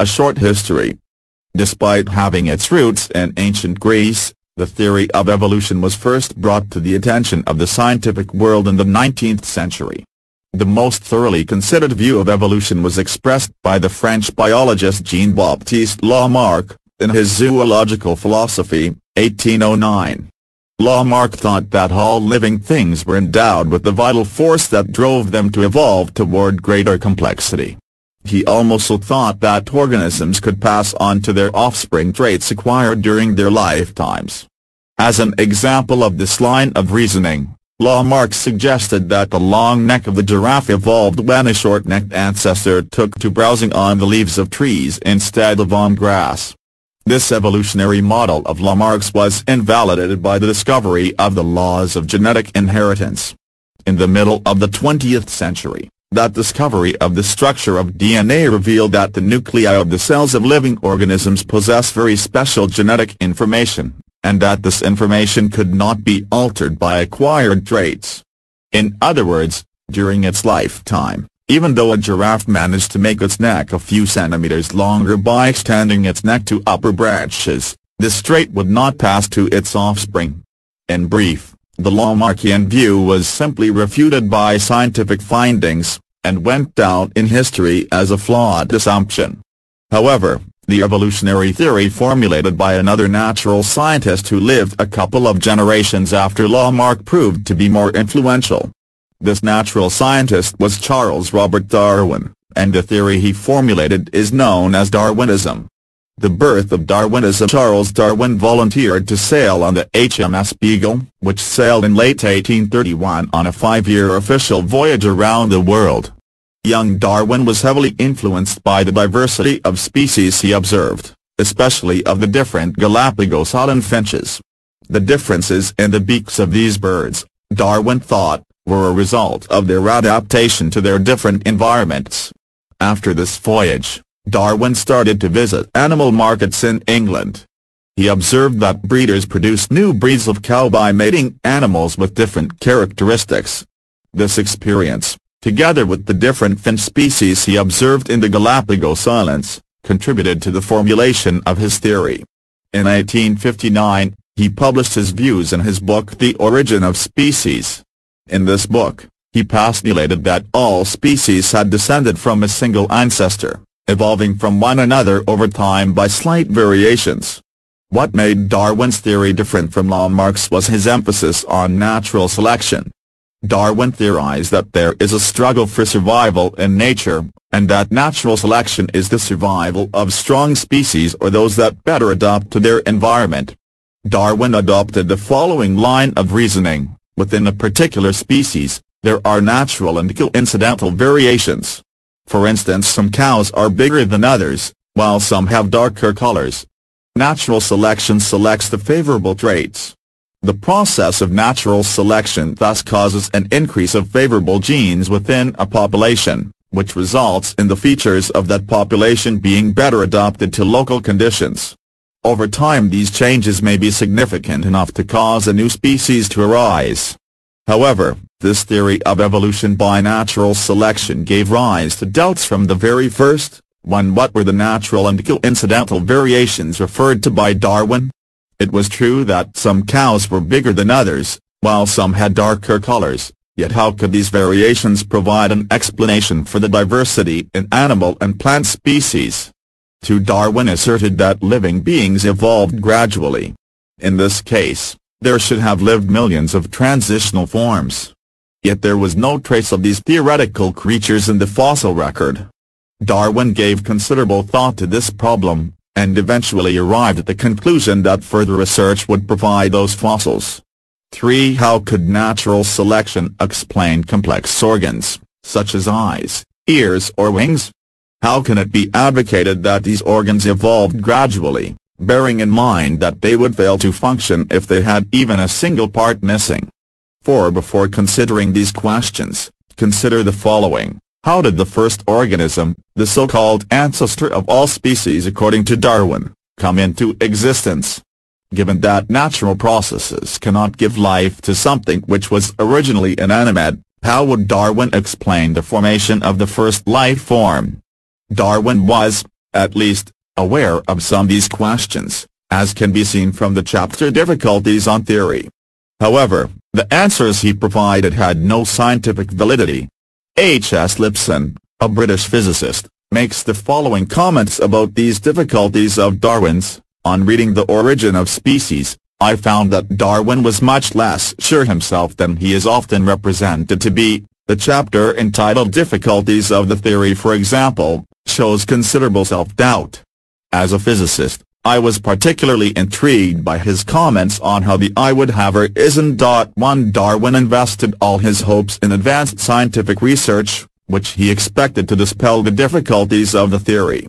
A Short History. Despite having its roots in ancient Greece, the theory of evolution was first brought to the attention of the scientific world in the 19th century. The most thoroughly considered view of evolution was expressed by the French biologist Jean-Baptiste Lamarck, in his Zoological Philosophy, 1809. Lamarck thought that all living things were endowed with the vital force that drove them to evolve toward greater complexity. He also thought that organisms could pass on to their offspring traits acquired during their lifetimes. As an example of this line of reasoning, Lamarck suggested that the long neck of the giraffe evolved when a short-necked ancestor took to browsing on the leaves of trees instead of on grass. This evolutionary model of Lamarck's was invalidated by the discovery of the laws of genetic inheritance. In the middle of the 20th century, that discovery of the structure of DNA revealed that the nuclei of the cells of living organisms possess very special genetic information, and that this information could not be altered by acquired traits. In other words, during its lifetime, even though a giraffe managed to make its neck a few centimeters longer by extending its neck to upper branches, this trait would not pass to its offspring. In brief, the Lamarckian view was simply refuted by scientific findings, and went down in history as a flawed assumption. However, the evolutionary theory formulated by another natural scientist who lived a couple of generations after Lamarck proved to be more influential. This natural scientist was Charles Robert Darwin, and the theory he formulated is known as Darwinism. The birth of Darwinism Charles Darwin volunteered to sail on the HMS Beagle, which sailed in late 1831 on a five-year official voyage around the world. Young Darwin was heavily influenced by the diversity of species he observed, especially of the different Galapagos island finches. The differences in the beaks of these birds, Darwin thought, were a result of their adaptation to their different environments. After this voyage, Darwin started to visit animal markets in England. He observed that breeders produced new breeds of cow by mating animals with different characteristics. This experience, together with the different finch species he observed in the Galapagos Islands, contributed to the formulation of his theory. In 1859, he published his views in his book The Origin of Species. In this book, he postulated that all species had descended from a single ancestor, evolving from one another over time by slight variations. What made Darwin's theory different from Lamarck's was his emphasis on natural selection. Darwin theorized that there is a struggle for survival in nature, and that natural selection is the survival of strong species or those that better adapt to their environment. Darwin adopted the following line of reasoning. Within a particular species, there are natural and coincidental variations. For instance some cows are bigger than others, while some have darker colors. Natural selection selects the favorable traits. The process of natural selection thus causes an increase of favorable genes within a population, which results in the features of that population being better adapted to local conditions. Over time these changes may be significant enough to cause a new species to arise. However, this theory of evolution by natural selection gave rise to doubts from the very first, one what were the natural and coincidental variations referred to by Darwin? It was true that some cows were bigger than others, while some had darker colors, yet how could these variations provide an explanation for the diversity in animal and plant species? To Darwin asserted that living beings evolved gradually. In this case, there should have lived millions of transitional forms. Yet there was no trace of these theoretical creatures in the fossil record. Darwin gave considerable thought to this problem, and eventually arrived at the conclusion that further research would provide those fossils. 3. How could natural selection explain complex organs, such as eyes, ears or wings? How can it be advocated that these organs evolved gradually, bearing in mind that they would fail to function if they had even a single part missing? 4. Before considering these questions, consider the following. How did the first organism, the so-called ancestor of all species according to Darwin, come into existence? Given that natural processes cannot give life to something which was originally inanimate, how would Darwin explain the formation of the first life form? Darwin was, at least, aware of some of these questions, as can be seen from the chapter Difficulties on Theory. However, the answers he provided had no scientific validity. H. S. Lipson, a British physicist, makes the following comments about these difficulties of Darwin's, on reading The Origin of Species, I found that Darwin was much less sure himself than he is often represented to be, the chapter entitled Difficulties of the Theory for example, shows considerable self-doubt. As a physicist, I was particularly intrigued by his comments on how the eye would have her isn't. One Darwin invested all his hopes in advanced scientific research, which he expected to dispel the difficulties of the theory.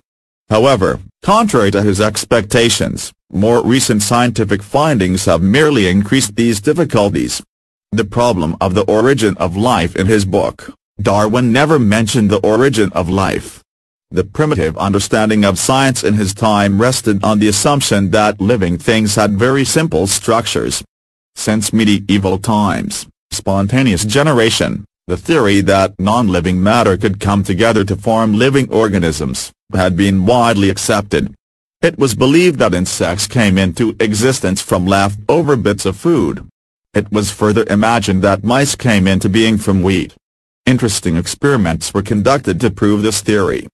However, contrary to his expectations, more recent scientific findings have merely increased these difficulties. The problem of the origin of life in his book, Darwin never mentioned the origin of life. The primitive understanding of science in his time rested on the assumption that living things had very simple structures. Since medieval times, spontaneous generation, the theory that non-living matter could come together to form living organisms, had been widely accepted. It was believed that insects came into existence from leftover bits of food. It was further imagined that mice came into being from wheat. Interesting experiments were conducted to prove this theory.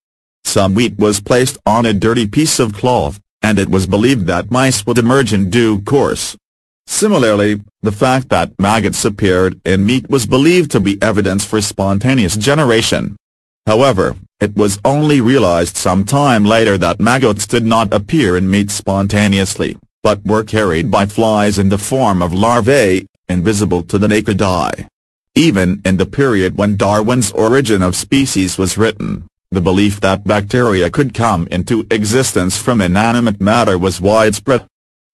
Some wheat was placed on a dirty piece of cloth, and it was believed that mice would emerge in due course. Similarly, the fact that maggots appeared in meat was believed to be evidence for spontaneous generation. However, it was only realized some time later that maggots did not appear in meat spontaneously, but were carried by flies in the form of larvae, invisible to the naked eye. Even in the period when Darwin's Origin of Species was written, the belief that bacteria could come into existence from inanimate matter was widespread.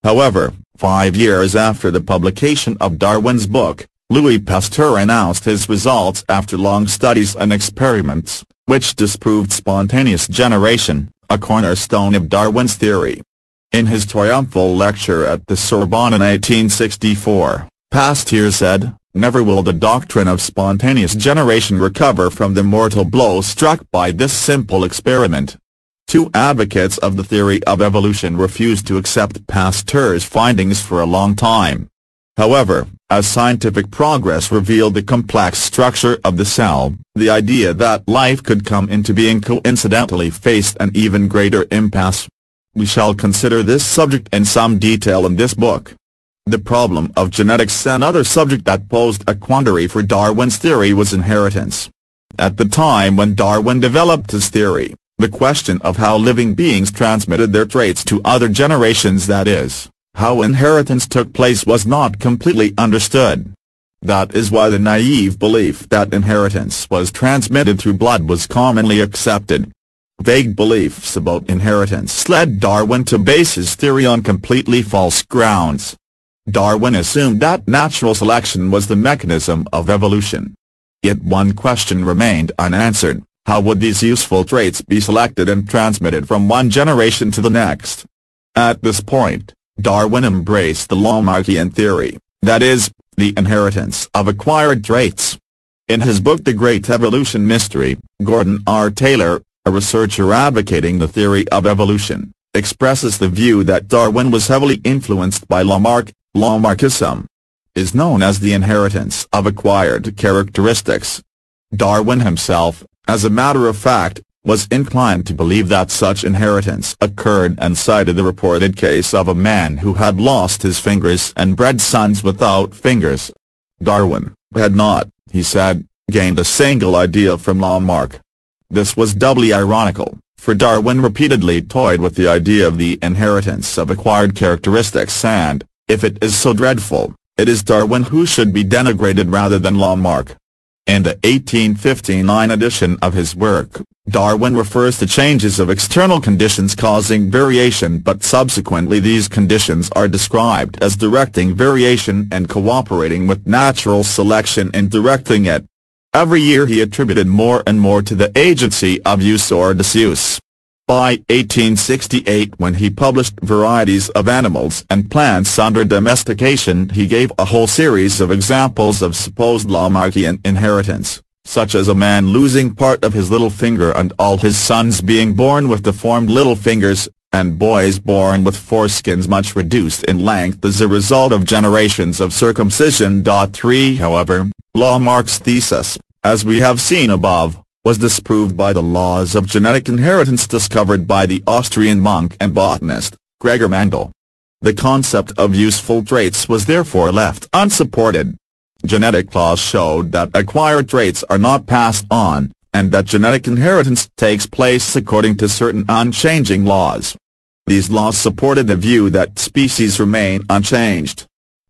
However, five years after the publication of Darwin's book, Louis Pasteur announced his results after long studies and experiments which disproved spontaneous generation, a cornerstone of Darwin's theory. In his triumphal lecture at the Sorbonne in 1864, Pasteur said, Never will the doctrine of spontaneous generation recover from the mortal blow struck by this simple experiment. Two advocates of the theory of evolution refused to accept Pasteur's findings for a long time. However, as scientific progress revealed the complex structure of the cell, the idea that life could come into being coincidentally faced an even greater impasse. We shall consider this subject in some detail in this book. The problem of genetics another subject that posed a quandary for Darwin's theory was inheritance. At the time when Darwin developed his theory, the question of how living beings transmitted their traits to other generations that is, how inheritance took place was not completely understood. That is why the naive belief that inheritance was transmitted through blood was commonly accepted. Vague beliefs about inheritance led Darwin to base his theory on completely false grounds. Darwin assumed that natural selection was the mechanism of evolution. Yet one question remained unanswered, how would these useful traits be selected and transmitted from one generation to the next? At this point, Darwin embraced the Lamarckian theory, that is, the inheritance of acquired traits. In his book The Great Evolution Mystery, Gordon R. Taylor, a researcher advocating the theory of evolution, expresses the view that Darwin was heavily influenced by Lamarck. Lamarckism is known as the inheritance of acquired characteristics. Darwin himself, as a matter of fact, was inclined to believe that such inheritance occurred and cited the reported case of a man who had lost his fingers and bred sons without fingers. Darwin had not, he said, gained a single idea from Lamarck. This was doubly ironical, for Darwin repeatedly toyed with the idea of the inheritance of acquired characteristics and, if it is so dreadful, it is Darwin who should be denigrated rather than Lamarck. In the 1859 edition of his work, Darwin refers to changes of external conditions causing variation but subsequently these conditions are described as directing variation and cooperating with natural selection in directing it. Every year he attributed more and more to the agency of use or disuse. By 1868 when he published Varieties of Animals and Plants under Domestication he gave a whole series of examples of supposed Lamarckian inheritance, such as a man losing part of his little finger and all his sons being born with deformed little fingers, and boys born with foreskins much reduced in length as a result of generations of circumcision. 3 However, Lamarck's thesis, as we have seen above, was disproved by the laws of genetic inheritance discovered by the Austrian monk and botanist, Gregor Mendel. The concept of useful traits was therefore left unsupported. Genetic laws showed that acquired traits are not passed on, and that genetic inheritance takes place according to certain unchanging laws. These laws supported the view that species remain unchanged.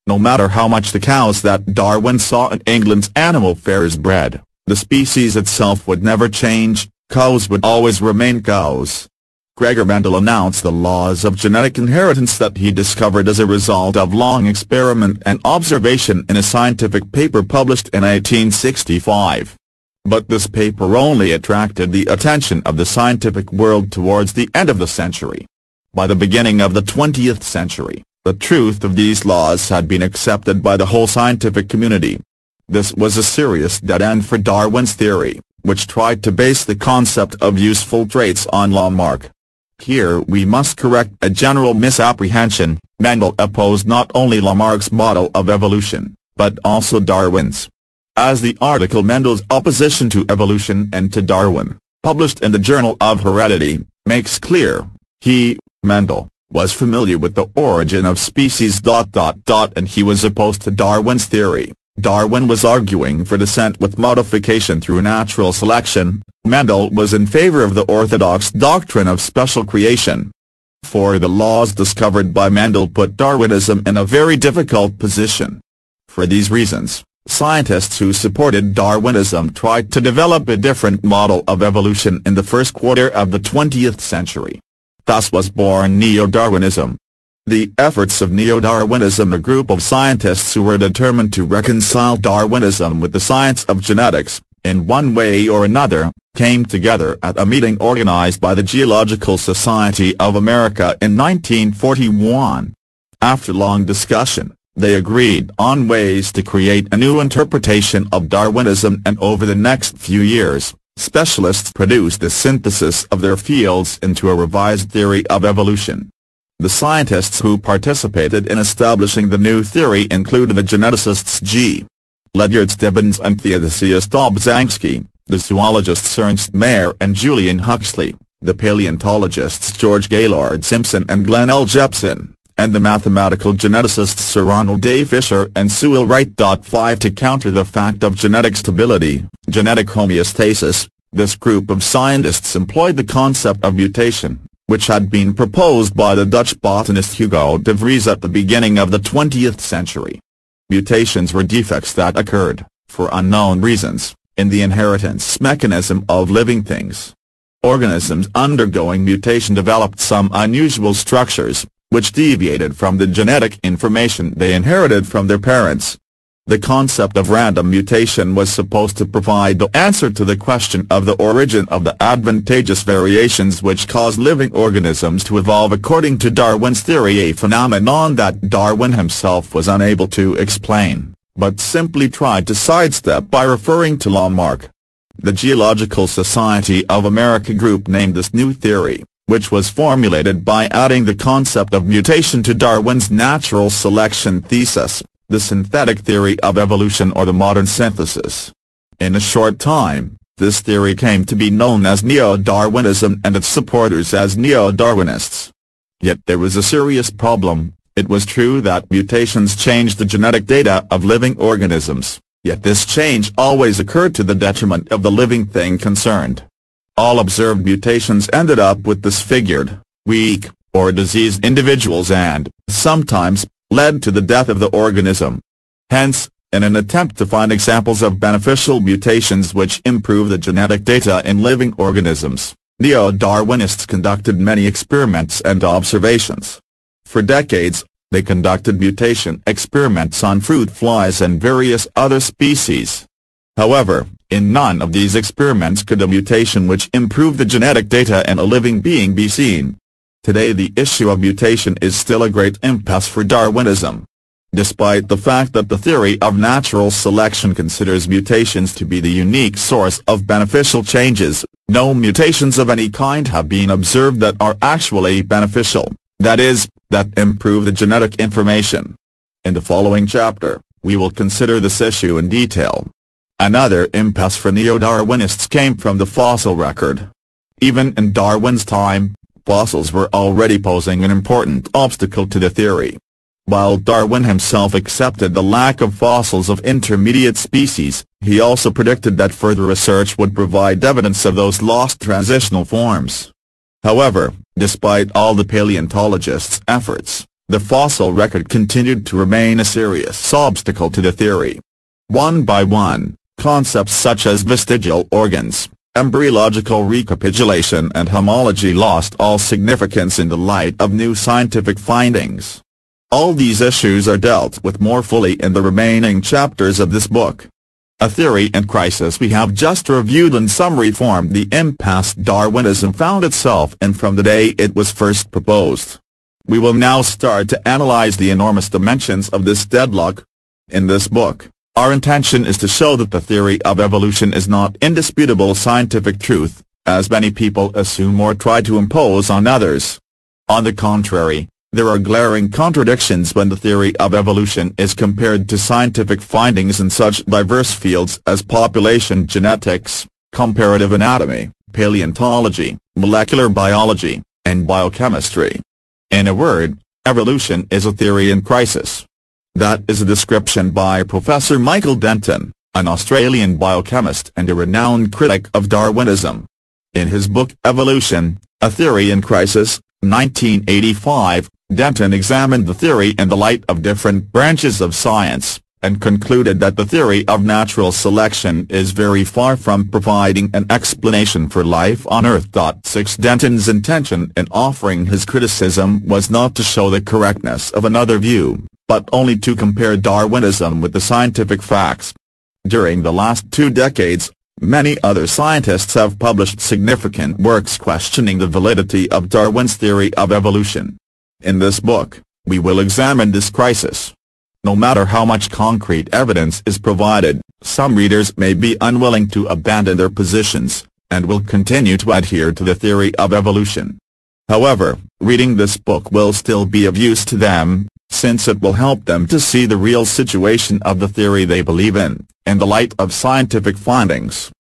No matter how much the cows that Darwin saw in England's animal fairs bred, the species itself would never change, cows would always remain cows. Gregor Mendel announced the laws of genetic inheritance that he discovered as a result of long experiment and observation in a scientific paper published in 1865. But this paper only attracted the attention of the scientific world towards the end of the century. By the beginning of the 20th century, the truth of these laws had been accepted by the whole scientific community. This was a serious dead end for Darwin's theory, which tried to base the concept of useful traits on Lamarck. Here we must correct a general misapprehension, Mendel opposed not only Lamarck's model of evolution, but also Darwin's. As the article Mendel's Opposition to Evolution and to Darwin, published in the Journal of Heredity, makes clear, he, Mendel, was familiar with the origin of species. and he was opposed to Darwin's theory. Darwin was arguing for descent with modification through natural selection, Mendel was in favor of the orthodox doctrine of special creation. For the laws discovered by Mendel put Darwinism in a very difficult position. For these reasons, scientists who supported Darwinism tried to develop a different model of evolution in the first quarter of the 20th century. Thus was born Neo-Darwinism. The efforts of Neo-Darwinism a group of scientists who were determined to reconcile Darwinism with the science of genetics, in one way or another, came together at a meeting organized by the Geological Society of America in 1941. After long discussion, they agreed on ways to create a new interpretation of Darwinism and over the next few years, specialists produced a synthesis of their fields into a revised theory of evolution. The scientists who participated in establishing the new theory included the geneticists G. Ledyard Stebbins and Theodosius Dobzhansky, the zoologists Ernst Mayr and Julian Huxley, the paleontologists George Gaylord Simpson and Glenn L. Jepsen, and the mathematical geneticists Sir Ronald A. Fisher and Sewell Wright. 5 To counter the fact of genetic stability, genetic homeostasis, this group of scientists employed the concept of mutation, which had been proposed by the Dutch botanist Hugo de Vries at the beginning of the 20th century. Mutations were defects that occurred, for unknown reasons, in the inheritance mechanism of living things. Organisms undergoing mutation developed some unusual structures, which deviated from the genetic information they inherited from their parents. The concept of random mutation was supposed to provide the answer to the question of the origin of the advantageous variations which cause living organisms to evolve according to Darwin's theory a phenomenon that Darwin himself was unable to explain, but simply tried to sidestep by referring to Lamarck. The Geological Society of America group named this new theory, which was formulated by adding the concept of mutation to Darwin's natural selection thesis the synthetic theory of evolution or the modern synthesis. In a short time, this theory came to be known as Neo-Darwinism and its supporters as Neo-Darwinists. Yet there was a serious problem, it was true that mutations changed the genetic data of living organisms, yet this change always occurred to the detriment of the living thing concerned. All observed mutations ended up with disfigured, weak, or diseased individuals and, sometimes, led to the death of the organism. Hence, in an attempt to find examples of beneficial mutations which improve the genetic data in living organisms, neo-Darwinists conducted many experiments and observations. For decades, they conducted mutation experiments on fruit flies and various other species. However, in none of these experiments could a mutation which improved the genetic data in a living being be seen. Today the issue of mutation is still a great impasse for Darwinism. Despite the fact that the theory of natural selection considers mutations to be the unique source of beneficial changes, no mutations of any kind have been observed that are actually beneficial, that is, that improve the genetic information. In the following chapter, we will consider this issue in detail. Another impasse for neo-Darwinists came from the fossil record. Even in Darwin's time, fossils were already posing an important obstacle to the theory. While Darwin himself accepted the lack of fossils of intermediate species, he also predicted that further research would provide evidence of those lost transitional forms. However, despite all the paleontologists' efforts, the fossil record continued to remain a serious obstacle to the theory. One by one, concepts such as vestigial organs, embryological recapitulation and homology lost all significance in the light of new scientific findings. All these issues are dealt with more fully in the remaining chapters of this book. A theory in crisis we have just reviewed in summary form the impasse Darwinism found itself in from the day it was first proposed. We will now start to analyze the enormous dimensions of this deadlock. In this book, our intention is to show that the theory of evolution is not indisputable scientific truth, as many people assume or try to impose on others. On the contrary, there are glaring contradictions when the theory of evolution is compared to scientific findings in such diverse fields as population genetics, comparative anatomy, paleontology, molecular biology, and biochemistry. In a word, evolution is a theory in crisis. That is a description by Professor Michael Denton, an Australian biochemist and a renowned critic of Darwinism. In his book Evolution, A Theory in Crisis, 1985, Denton examined the theory in the light of different branches of science, and concluded that the theory of natural selection is very far from providing an explanation for life on Earth. 6 Denton's intention in offering his criticism was not to show the correctness of another view, but only to compare Darwinism with the scientific facts. During the last two decades, many other scientists have published significant works questioning the validity of Darwin's theory of evolution. In this book, we will examine this crisis. No matter how much concrete evidence is provided, some readers may be unwilling to abandon their positions, and will continue to adhere to the theory of evolution. However, reading this book will still be of use to them, since it will help them to see the real situation of the theory they believe in, in the light of scientific findings.